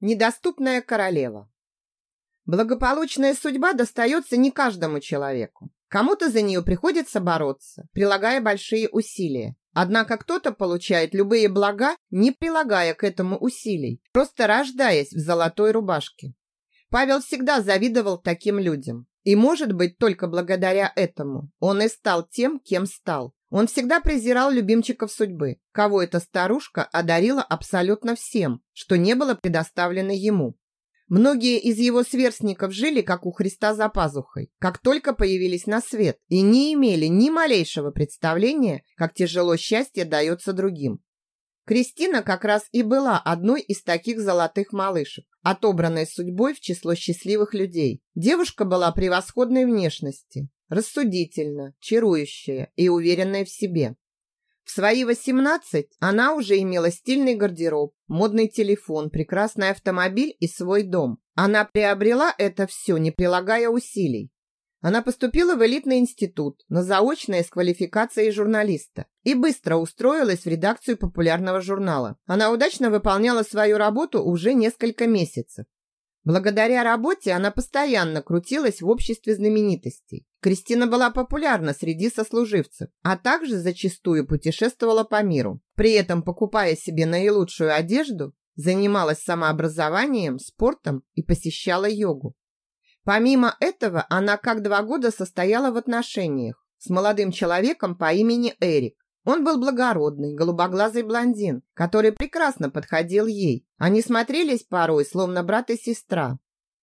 Недоступная королева. Благополучная судьба достается не каждому человеку. Кому-то за нее приходится бороться, прилагая большие усилия. Однако кто-то получает любые блага, не прилагая к этому усилий, просто рождаясь в золотой рубашке. Павел всегда завидовал таким людям. И, может быть, только благодаря этому он и стал тем, кем стал. Он всегда презирал любимчиков судьбы, кого эта старушка одарила абсолютно всем, что не было предоставлено ему. Многие из его сверстников жили, как у Христа за пазухой, как только появились на свет, и не имели ни малейшего представления, как тяжело счастье дается другим. Кристина как раз и была одной из таких золотых малышек, отобранной судьбой в число счастливых людей. Девушка была превосходной внешности, рассудительна, чарующая и уверенная в себе. В свои 18 она уже имела стильный гардероб, модный телефон, прекрасный автомобиль и свой дом. Она приобрела это все, не прилагая усилий. Она поступила в элитный институт на заочное с квалификацией журналиста и быстро устроилась в редакцию популярного журнала. Она удачно выполняла свою работу уже несколько месяцев. Благодаря работе она постоянно крутилась в обществе знаменитостей. Кристина была популярна среди сослуживцев, а также зачастую путешествовала по миру. При этом, покупая себе наилучшую одежду, занималась самообразованием, спортом и посещала йогу. Помимо этого, она как два года состояла в отношениях с молодым человеком по имени Эрик. Он был благородный, голубоглазый блондин, который прекрасно подходил ей. Они смотрелись порой, словно брат и сестра.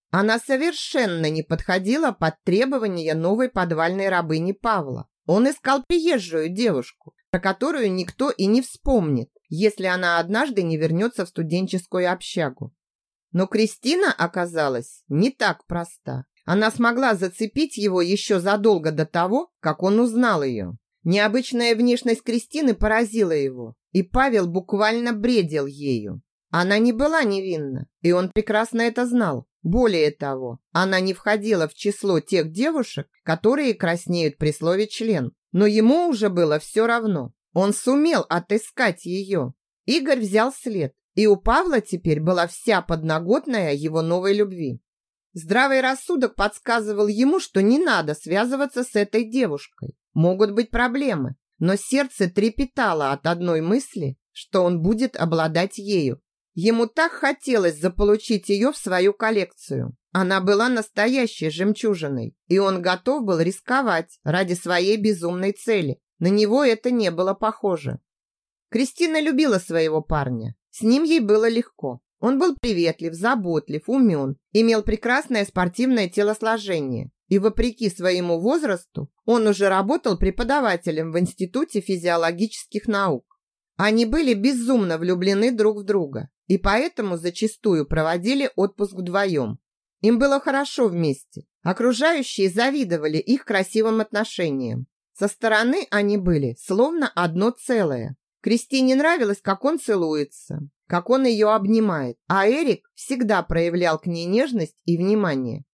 Она совершенно не подходила под требования новой подвальной рабыни Павла. Он искал приезжую девушку, про которую никто и не вспомнит, если она однажды не вернется в студенческую общагу. Но Кристина оказалась не так проста. Она смогла зацепить его еще задолго до того, как он узнал ее. Необычная внешность Кристины поразила его, и Павел буквально бредил ею. Она не была невинна, и он прекрасно это знал. Более того, она не входила в число тех девушек, которые краснеют при слове «член». Но ему уже было все равно. Он сумел отыскать ее. Игорь взял след, и у Павла теперь была вся подноготная его новой любви. Здравый рассудок подсказывал ему, что не надо связываться с этой девушкой. Могут быть проблемы, но сердце трепетало от одной мысли, что он будет обладать ею. Ему так хотелось заполучить ее в свою коллекцию. Она была настоящей жемчужиной, и он готов был рисковать ради своей безумной цели. На него это не было похоже. Кристина любила своего парня. С ним ей было легко. Он был приветлив, заботлив, умен, имел прекрасное спортивное телосложение. И вопреки своему возрасту, он уже работал преподавателем в Институте физиологических наук. Они были безумно влюблены друг в друга и поэтому зачастую проводили отпуск вдвоем. Им было хорошо вместе. Окружающие завидовали их красивым отношениям. Со стороны они были словно одно целое. Кристине нравилось, как он целуется, как он ее обнимает, а Эрик всегда проявлял к ней нежность и внимание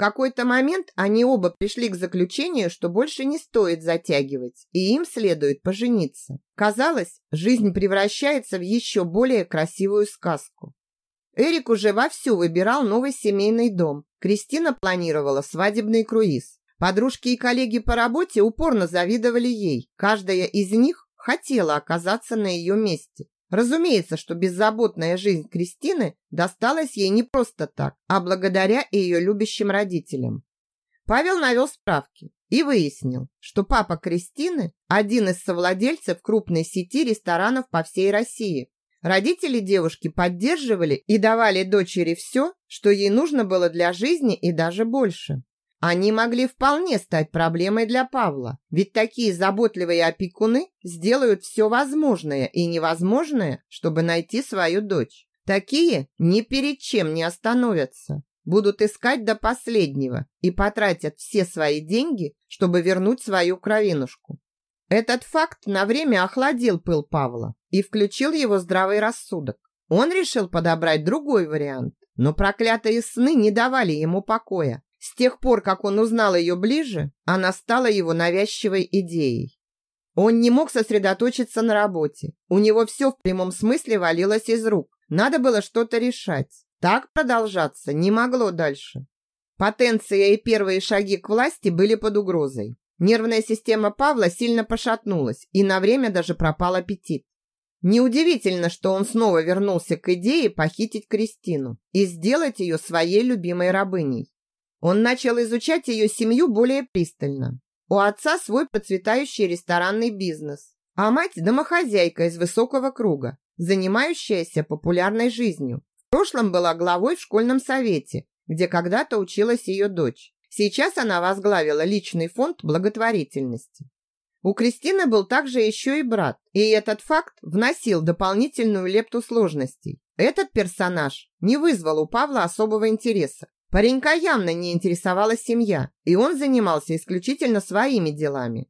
какой-то момент они оба пришли к заключению, что больше не стоит затягивать, и им следует пожениться. Казалось, жизнь превращается в еще более красивую сказку. Эрик уже вовсю выбирал новый семейный дом. Кристина планировала свадебный круиз. Подружки и коллеги по работе упорно завидовали ей. Каждая из них хотела оказаться на ее месте. Разумеется, что беззаботная жизнь Кристины досталась ей не просто так, а благодаря ее любящим родителям. Павел навел справки и выяснил, что папа Кристины – один из совладельцев крупной сети ресторанов по всей России. Родители девушки поддерживали и давали дочери все, что ей нужно было для жизни и даже больше. Они могли вполне стать проблемой для Павла, ведь такие заботливые опекуны сделают все возможное и невозможное, чтобы найти свою дочь. Такие ни перед чем не остановятся, будут искать до последнего и потратят все свои деньги, чтобы вернуть свою кровинушку. Этот факт на время охладил пыл Павла и включил его здравый рассудок. Он решил подобрать другой вариант, но проклятые сны не давали ему покоя. С тех пор, как он узнал ее ближе, она стала его навязчивой идеей. Он не мог сосредоточиться на работе. У него все в прямом смысле валилось из рук. Надо было что-то решать. Так продолжаться не могло дальше. Потенция и первые шаги к власти были под угрозой. Нервная система Павла сильно пошатнулась, и на время даже пропал аппетит. Неудивительно, что он снова вернулся к идее похитить Кристину и сделать ее своей любимой рабыней. Он начал изучать ее семью более пристально. У отца свой процветающий ресторанный бизнес, а мать – домохозяйка из высокого круга, занимающаяся популярной жизнью. В прошлом была главой в школьном совете, где когда-то училась ее дочь. Сейчас она возглавила личный фонд благотворительности. У Кристины был также еще и брат, и этот факт вносил дополнительную лепту сложностей. Этот персонаж не вызвал у Павла особого интереса. Паренька явно не интересовала семья, и он занимался исключительно своими делами.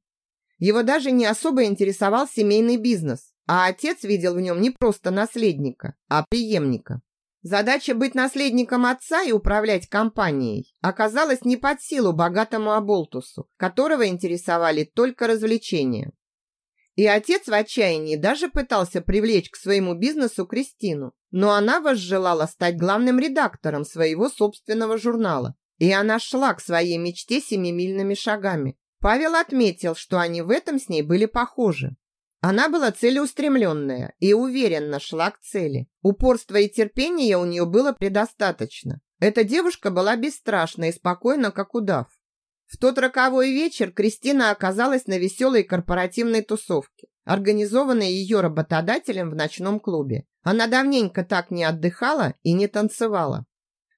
Его даже не особо интересовал семейный бизнес, а отец видел в нем не просто наследника, а преемника. Задача быть наследником отца и управлять компанией оказалась не под силу богатому Аболтусу, которого интересовали только развлечения. И отец в отчаянии даже пытался привлечь к своему бизнесу Кристину, но она возжелала стать главным редактором своего собственного журнала, и она шла к своей мечте семимильными шагами. Павел отметил, что они в этом с ней были похожи. Она была целеустремленная и уверенно шла к цели. Упорства и терпения у нее было предостаточно. Эта девушка была бесстрашна и спокойна, как удав. В тот роковой вечер Кристина оказалась на веселой корпоративной тусовке, организованной ее работодателем в ночном клубе. Она давненько так не отдыхала и не танцевала.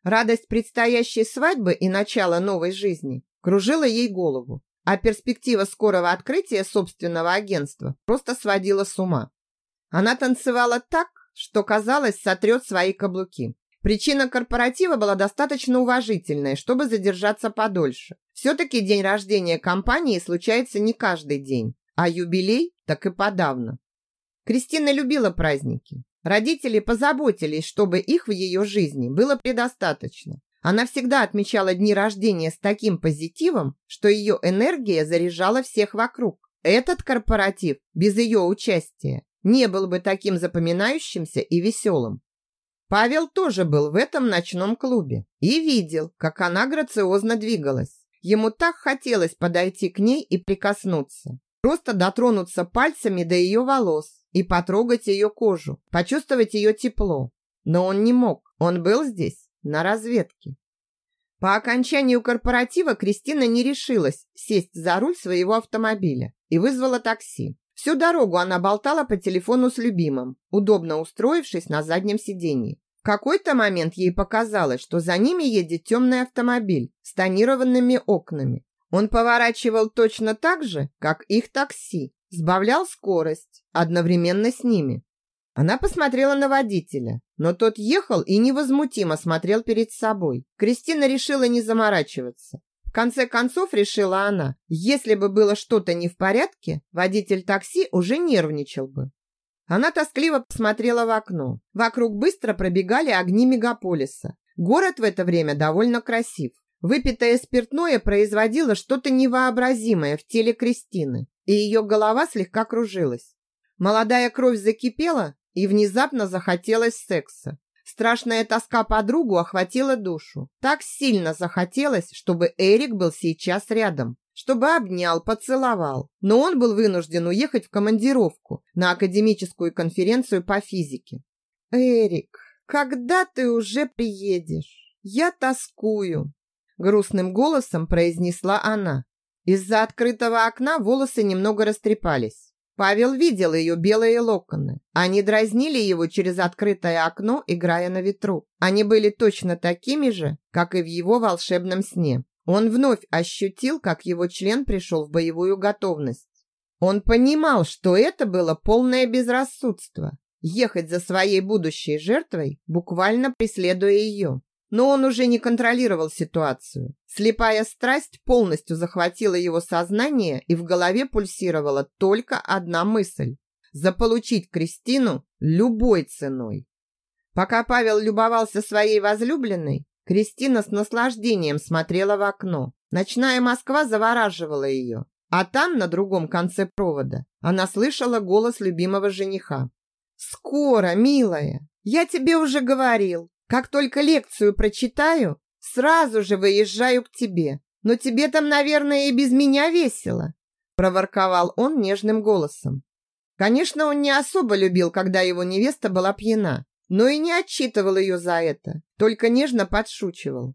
Радость предстоящей свадьбы и начала новой жизни кружила ей голову а перспектива скорого открытия собственного агентства просто сводила с ума. Она танцевала так, что, казалось, сотрет свои каблуки. Причина корпоратива была достаточно уважительная, чтобы задержаться подольше. Все-таки день рождения компании случается не каждый день, а юбилей так и подавно. Кристина любила праздники. Родители позаботились, чтобы их в ее жизни было предостаточно. Она всегда отмечала дни рождения с таким позитивом, что ее энергия заряжала всех вокруг. Этот корпоратив без ее участия не был бы таким запоминающимся и веселым. Павел тоже был в этом ночном клубе и видел, как она грациозно двигалась. Ему так хотелось подойти к ней и прикоснуться. Просто дотронуться пальцами до ее волос и потрогать ее кожу, почувствовать ее тепло. Но он не мог, он был здесь на разведке. По окончанию корпоратива Кристина не решилась сесть за руль своего автомобиля и вызвала такси. Всю дорогу она болтала по телефону с любимым, удобно устроившись на заднем сиденье. В какой-то момент ей показалось, что за ними едет темный автомобиль с тонированными окнами. Он поворачивал точно так же, как их такси, сбавлял скорость одновременно с ними. Она посмотрела на водителя, но тот ехал и невозмутимо смотрел перед собой. Кристина решила не заморачиваться. В конце концов, решила она, если бы было что-то не в порядке, водитель такси уже нервничал бы. Она тоскливо посмотрела в окно. Вокруг быстро пробегали огни мегаполиса. Город в это время довольно красив. Выпитое спиртное производило что-то невообразимое в теле Кристины, и ее голова слегка кружилась. Молодая кровь закипела, и внезапно захотелось секса. Страшная тоска по другу охватила душу. Так сильно захотелось, чтобы Эрик был сейчас рядом, чтобы обнял, поцеловал. Но он был вынужден уехать в командировку на академическую конференцию по физике. «Эрик, когда ты уже приедешь? Я тоскую», – грустным голосом произнесла она. Из-за открытого окна волосы немного растрепались. Павел видел ее белые локоны. Они дразнили его через открытое окно, играя на ветру. Они были точно такими же, как и в его волшебном сне. Он вновь ощутил, как его член пришел в боевую готовность. Он понимал, что это было полное безрассудство. Ехать за своей будущей жертвой, буквально преследуя ее. Но он уже не контролировал ситуацию. Слепая страсть полностью захватила его сознание, и в голове пульсировала только одна мысль – заполучить Кристину любой ценой. Пока Павел любовался своей возлюбленной, Кристина с наслаждением смотрела в окно. Ночная Москва завораживала ее. А там, на другом конце провода, она слышала голос любимого жениха. «Скоро, милая! Я тебе уже говорил, Как только лекцию прочитаю, сразу же выезжаю к тебе. Но тебе там, наверное, и без меня весело, проворковал он нежным голосом. Конечно, он не особо любил, когда его невеста была пьяна, но и не отчитывал ее за это, только нежно подшучивал.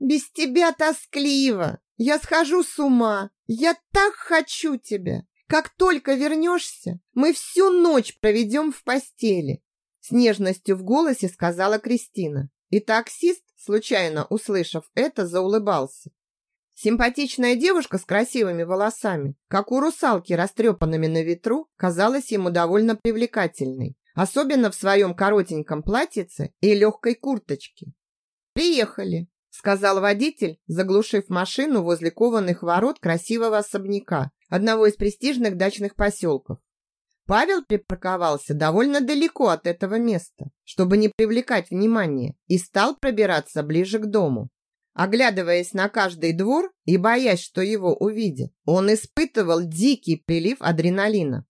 «Без тебя тоскливо! Я схожу с ума! Я так хочу тебя! Как только вернешься, мы всю ночь проведем в постели!» С нежностью в голосе сказала Кристина. И таксист, случайно услышав это, заулыбался. Симпатичная девушка с красивыми волосами, как у русалки, растрепанными на ветру, казалась ему довольно привлекательной, особенно в своем коротеньком платьице и легкой курточке. «Приехали», — сказал водитель, заглушив машину возле кованых ворот красивого особняка, одного из престижных дачных поселков. Павел припарковался довольно далеко от этого места, чтобы не привлекать внимания, и стал пробираться ближе к дому. Оглядываясь на каждый двор и боясь, что его увидят, он испытывал дикий прилив адреналина.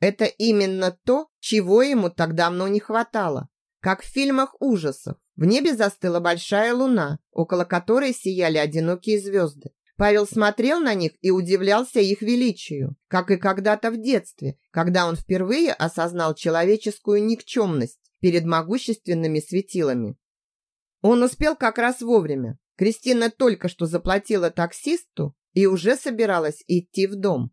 Это именно то, чего ему так давно не хватало. Как в фильмах ужасов. В небе застыла большая луна, около которой сияли одинокие звезды. Павел смотрел на них и удивлялся их величию, как и когда-то в детстве, когда он впервые осознал человеческую никчемность перед могущественными светилами. Он успел как раз вовремя. Кристина только что заплатила таксисту и уже собиралась идти в дом.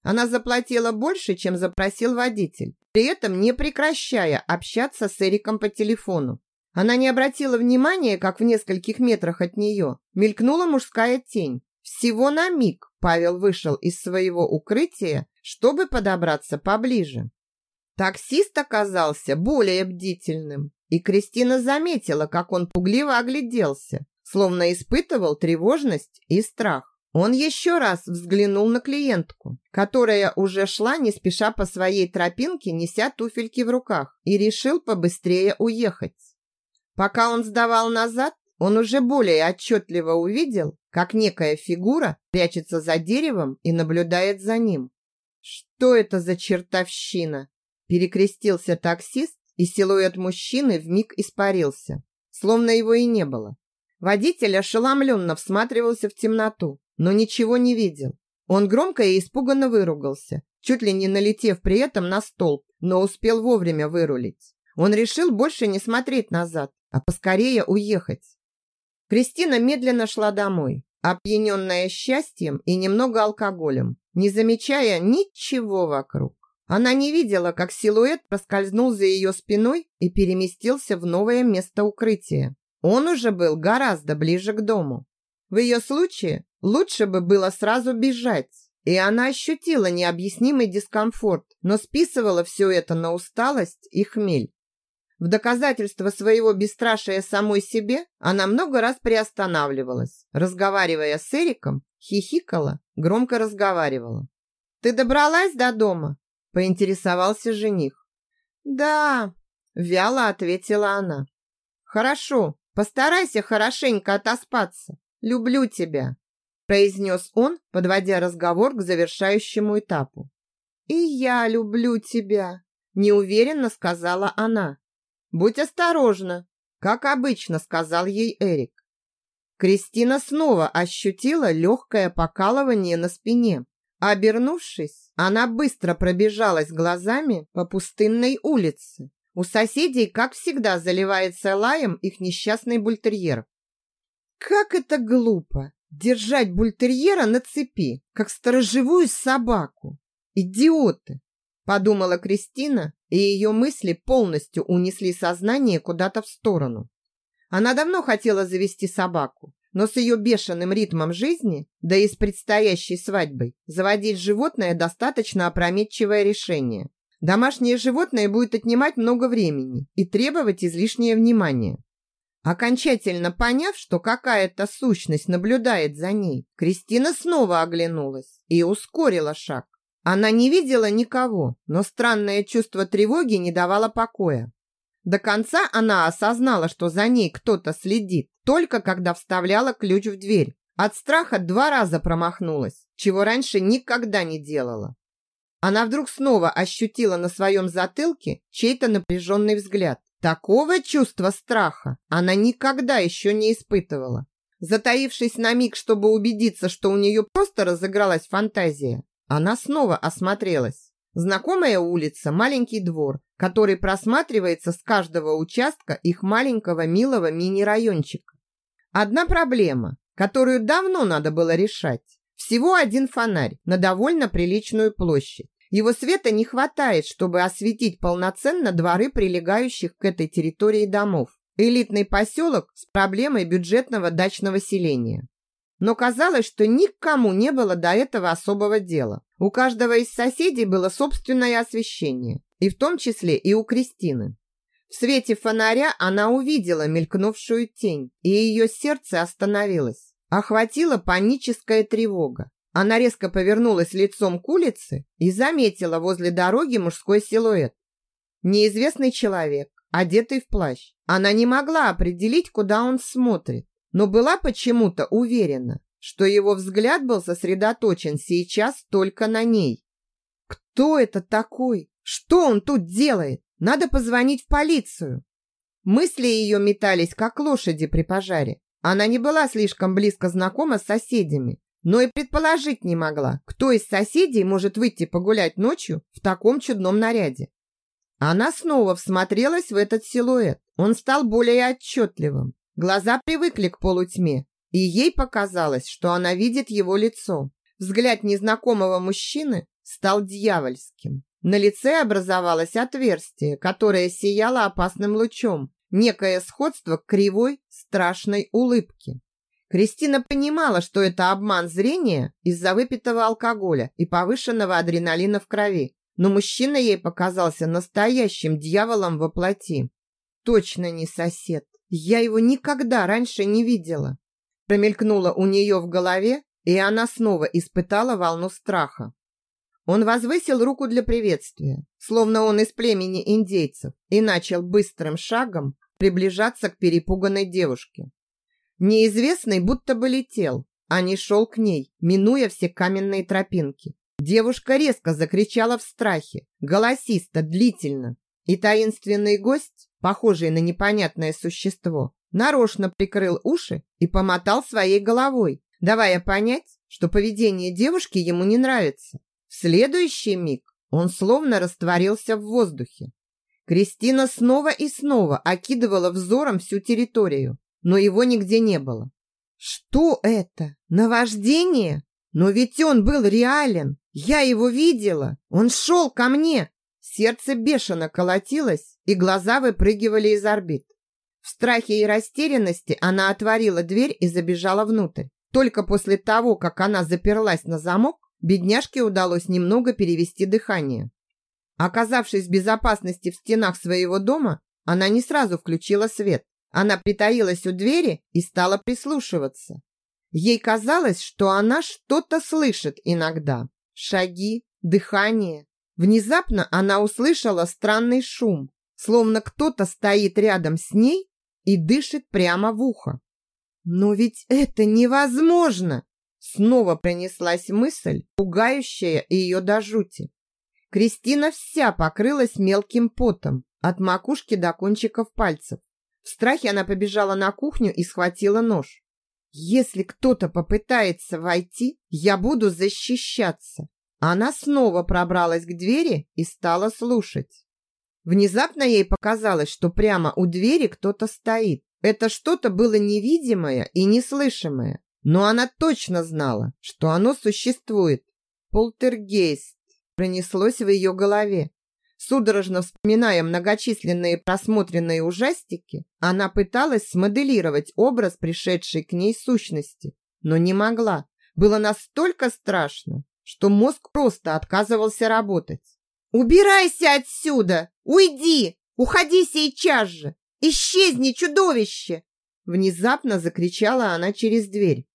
Она заплатила больше, чем запросил водитель, при этом не прекращая общаться с Эриком по телефону. Она не обратила внимания, как в нескольких метрах от нее мелькнула мужская тень. Всего на миг Павел вышел из своего укрытия, чтобы подобраться поближе. Таксист оказался более бдительным, и Кристина заметила, как он пугливо огляделся, словно испытывал тревожность и страх. Он еще раз взглянул на клиентку, которая уже шла не спеша по своей тропинке, неся туфельки в руках, и решил побыстрее уехать. Пока он сдавал назад, он уже более отчетливо увидел, как некая фигура прячется за деревом и наблюдает за ним. «Что это за чертовщина?» Перекрестился таксист, и силуэт мужчины вмиг испарился, словно его и не было. Водитель ошеломленно всматривался в темноту, но ничего не видел. Он громко и испуганно выругался, чуть ли не налетев при этом на столб, но успел вовремя вырулить. Он решил больше не смотреть назад, а поскорее уехать. Кристина медленно шла домой, опьяненная счастьем и немного алкоголем, не замечая ничего вокруг. Она не видела, как силуэт проскользнул за ее спиной и переместился в новое место укрытия. Он уже был гораздо ближе к дому. В ее случае лучше бы было сразу бежать, и она ощутила необъяснимый дискомфорт, но списывала все это на усталость и хмель. В доказательство своего бесстрашия самой себе она много раз приостанавливалась, разговаривая с Эриком, хихикала, громко разговаривала. «Ты добралась до дома?» – поинтересовался жених. «Да», – вяло ответила она. «Хорошо, Постарайся хорошенько отоспаться. Люблю тебя, произнес он, подводя разговор к завершающему этапу. И я люблю тебя, неуверенно сказала она. Будь осторожна, как обычно сказал ей Эрик. Кристина снова ощутила легкое покалывание на спине. Обернувшись, она быстро пробежалась глазами по пустынной улице. У соседей, как всегда, заливается лаем их несчастный бультерьер. Как это глупо! Держать бультерьера на цепи, как сторожевую собаку. Идиоты! Подумала Кристина, и ее мысли полностью унесли сознание куда-то в сторону. Она давно хотела завести собаку, но с ее бешеным ритмом жизни, да и с предстоящей свадьбой, заводить животное достаточно опрометчивое решение. Домашнее животное будет отнимать много времени и требовать излишнее внимание. Окончательно поняв, что какая-то сущность наблюдает за ней, Кристина снова оглянулась и ускорила шаг. Она не видела никого, но странное чувство тревоги не давало покоя. До конца она осознала, что за ней кто-то следит, только когда вставляла ключ в дверь. От страха два раза промахнулась, чего раньше никогда не делала. Она вдруг снова ощутила на своем затылке чей-то напряженный взгляд Такого чувства страха она никогда еще не испытывала. Затаившись на миг, чтобы убедиться, что у нее просто разыгралась фантазия, она снова осмотрелась. Знакомая улица, маленький двор, который просматривается с каждого участка их маленького милого мини-райончика. Одна проблема, которую давно надо было решать. Всего один фонарь на довольно приличную площадь. Его света не хватает, чтобы осветить полноценно дворы прилегающих к этой территории домов. Элитный поселок с проблемой бюджетного дачного селения. Но казалось, что никому не было до этого особого дела. У каждого из соседей было собственное освещение, и в том числе и у Кристины. В свете фонаря она увидела мелькнувшую тень, и ее сердце остановилось. Охватила паническая тревога. Она резко повернулась лицом к улице и заметила возле дороги мужской силуэт. Неизвестный человек, одетый в плащ. Она не могла определить, куда он смотрит, но была почему-то уверена, что его взгляд был сосредоточен сейчас только на ней. Кто это такой? Что он тут делает? Надо позвонить в полицию. Мысли ее метались, как лошади при пожаре. Она не была слишком близко знакома с соседями, но и предположить не могла, кто из соседей может выйти погулять ночью в таком чудном наряде. Она снова всмотрелась в этот силуэт. Он стал более отчетливым. Глаза привыкли к полутьме, и ей показалось, что она видит его лицо. Взгляд незнакомого мужчины стал дьявольским. На лице образовалось отверстие, которое сияло опасным лучом, некое сходство к кривой, страшной улыбке. Кристина понимала, что это обман зрения из-за выпитого алкоголя и повышенного адреналина в крови, но мужчина ей показался настоящим дьяволом во плоти. Точно не сосед. Я его никогда раньше не видела. Промелькнуло у нее в голове, и она снова испытала волну страха. Он возвысил руку для приветствия, словно он из племени индейцев, и начал быстрым шагом приближаться к перепуганной девушке. Неизвестный будто бы летел, а не шел к ней, минуя все каменные тропинки. Девушка резко закричала в страхе, голосисто, длительно. И таинственный гость, похожий на непонятное существо, нарочно прикрыл уши и помотал своей головой, давая понять, что поведение девушки ему не нравится. В следующий миг он словно растворился в воздухе. Кристина снова и снова окидывала взором всю территорию, но его нигде не было. Что это? Наваждение? Но ведь он был реален. Я его видела. Он шел ко мне. Сердце бешено колотилось, и глаза выпрыгивали из орбит. В страхе и растерянности она отворила дверь и забежала внутрь. Только после того, как она заперлась на замок, бедняжке удалось немного перевести дыхание. Оказавшись в безопасности в стенах своего дома, она не сразу включила свет. Она притаилась у двери и стала прислушиваться. Ей казалось, что она что-то слышит иногда. Шаги, дыхание. Внезапно она услышала странный шум, словно кто-то стоит рядом с ней и дышит прямо в ухо. «Но ведь это невозможно!» Снова пронеслась мысль, пугающая ее до жути. Кристина вся покрылась мелким потом, от макушки до кончиков пальцев. В страхе она побежала на кухню и схватила нож. Если кто-то попытается войти, я буду защищаться. Она снова пробралась к двери и стала слушать. Внезапно ей показалось, что прямо у двери кто-то стоит. Это что-то было невидимое и неслышимое, но она точно знала, что оно существует. Полтергейст пронеслось в ее голове. Судорожно вспоминая многочисленные просмотренные ужастики, она пыталась смоделировать образ пришедшей к ней сущности, но не могла. Было настолько страшно, что мозг просто отказывался работать. «Убирайся отсюда! Уйди! Уходи сейчас же! Исчезни, чудовище!» Внезапно закричала она через дверь.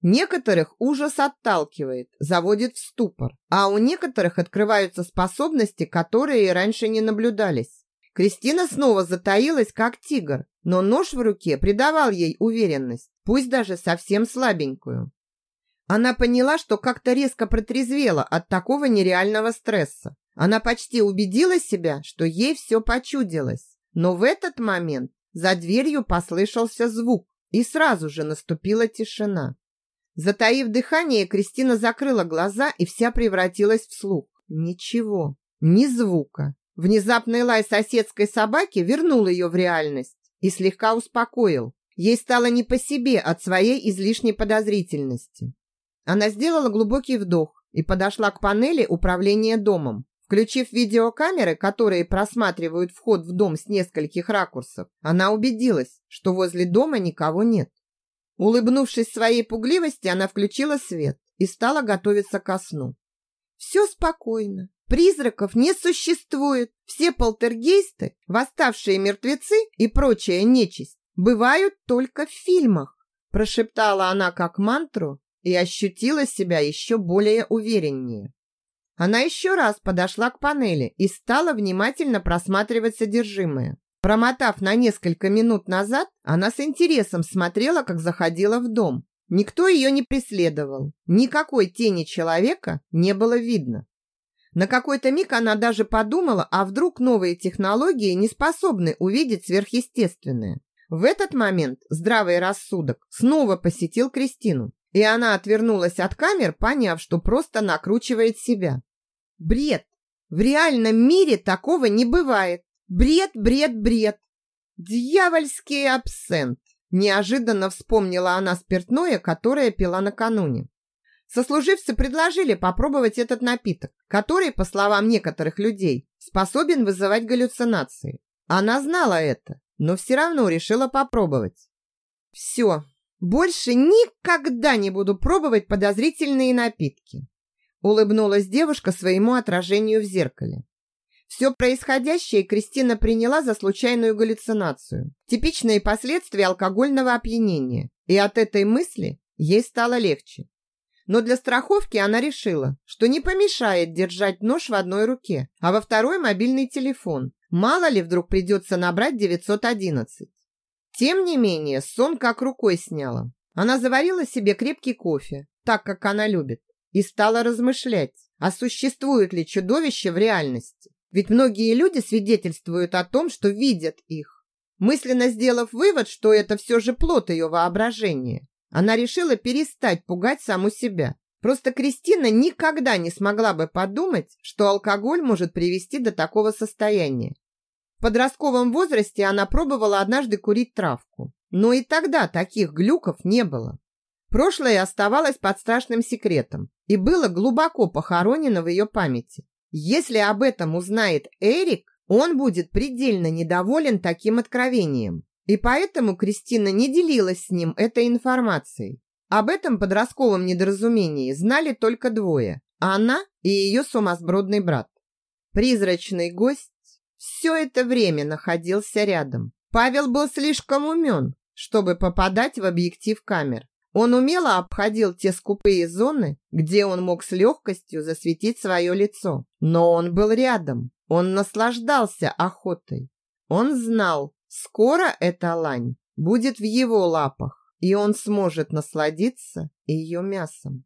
Некоторых ужас отталкивает, заводит в ступор, а у некоторых открываются способности, которые раньше не наблюдались. Кристина снова затаилась, как тигр, но нож в руке придавал ей уверенность, пусть даже совсем слабенькую. Она поняла, что как-то резко протрезвела от такого нереального стресса. Она почти убедила себя, что ей все почудилось. Но в этот момент за дверью послышался звук, и сразу же наступила тишина. Затаив дыхание, Кристина закрыла глаза и вся превратилась в слух. Ничего, ни звука. Внезапный лай соседской собаки вернул ее в реальность и слегка успокоил. Ей стало не по себе от своей излишней подозрительности. Она сделала глубокий вдох и подошла к панели управления домом. Включив видеокамеры, которые просматривают вход в дом с нескольких ракурсов, она убедилась, что возле дома никого нет. Улыбнувшись своей пугливости, она включила свет и стала готовиться ко сну. Все спокойно. Призраков не существует. Все полтергейсты, восставшие мертвецы и прочая нечисть бывают только в фильмах. Прошептала она как мантру и ощутила себя еще более увереннее. Она еще раз подошла к панели и стала внимательно просматривать содержимое. Промотав на несколько минут назад, она с интересом смотрела, как заходила в дом. Никто ее не преследовал. Никакой тени человека не было видно. На какой-то миг она даже подумала, а вдруг новые технологии не способны увидеть сверхъестественное. В этот момент здравый рассудок снова посетил Кристину. И она отвернулась от камер, поняв, что просто накручивает себя. Бред! В реальном мире такого не бывает. Бред, бред, бред. Дьявольский абсент. Неожиданно вспомнила она спиртное, которое пила накануне. Сослуживцы предложили попробовать этот напиток, который, по словам некоторых людей, способен вызывать галлюцинации. Она знала это, но все равно решила попробовать. Все, больше никогда не буду пробовать подозрительные напитки. Улыбнулась девушка своему отражению в зеркале. Все происходящее Кристина приняла за случайную галлюцинацию, типичные последствия алкогольного опьянения, и от этой мысли ей стало легче. Но для страховки она решила, что не помешает держать нож в одной руке, а во второй мобильный телефон. Мало ли вдруг придется набрать 911. Тем не менее, сон как рукой сняла. Она заварила себе крепкий кофе, так как она любит, и стала размышлять, а существует ли чудовище в реальности. Ведь многие люди свидетельствуют о том, что видят их. Мысленно сделав вывод, что это все же плод ее воображения, она решила перестать пугать саму себя. Просто Кристина никогда не смогла бы подумать, что алкоголь может привести до такого состояния подростковом возрасте она пробовала однажды курить травку. Но и тогда таких глюков не было. Прошлое оставалось под страшным секретом и было глубоко похоронено в ее памяти. Если об этом узнает Эрик, он будет предельно недоволен таким откровением. И поэтому Кристина не делилась с ним этой информацией. Об этом подростковом недоразумении знали только двое – она и ее сумасбродный брат. Призрачный гость все это время находился рядом. Павел был слишком умен, чтобы попадать в объектив камер. Он умело обходил те скупые зоны, где он мог с легкостью засветить свое лицо. Но он был рядом. Он наслаждался охотой. Он знал, скоро эта лань будет в его лапах, и он сможет насладиться ее мясом.